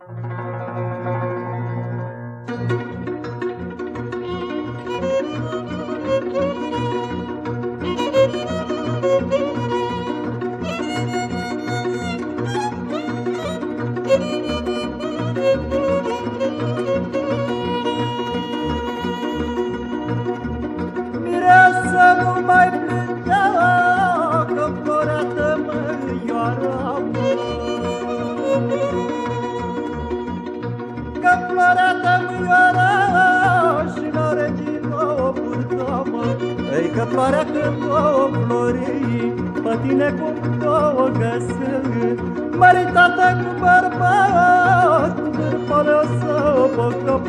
Mireasă nu mai plângea Că florea tămâioara Că florea tămâioara Și n-are din o purta Ei că floarea când o flori Pe tine cum o găsesc Măritată cu bărbat Fără să o păcă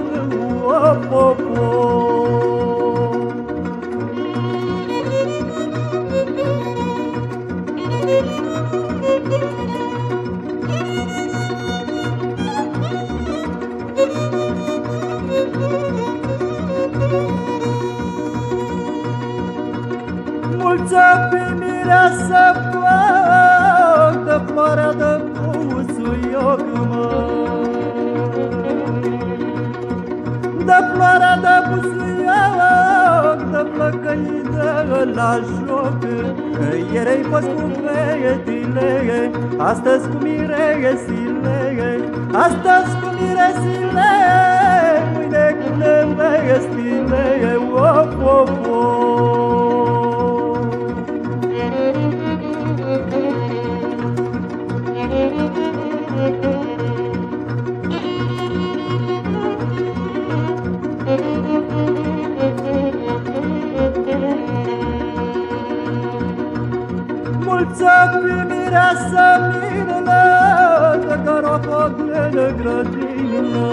o popor Mulță primirea să poată Floarea de pusuioc, mă De floarea de pusuioc De plăcăită la joc Că ieri-ai fost cu fetile Astăzi cu miresile Astăzi cu miresile Mulță primirea să minună De carofat în grădină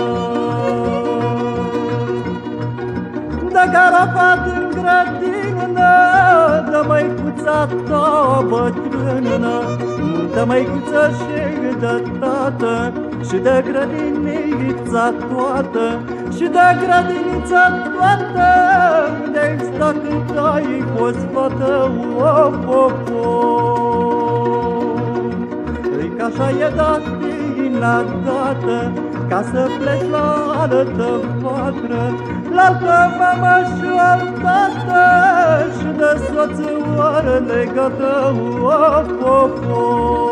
De carofat în grădină De măicuța ta bătrână De măicuță și de tată Și de grădinița toată Și de grădinița toată Unde-ai stat când ai fost fată Of, of, of Îi că așa e dat la dată Ca să pleci la altă vatră La altă mamă și al tată Și de soț oară legată Of, of, of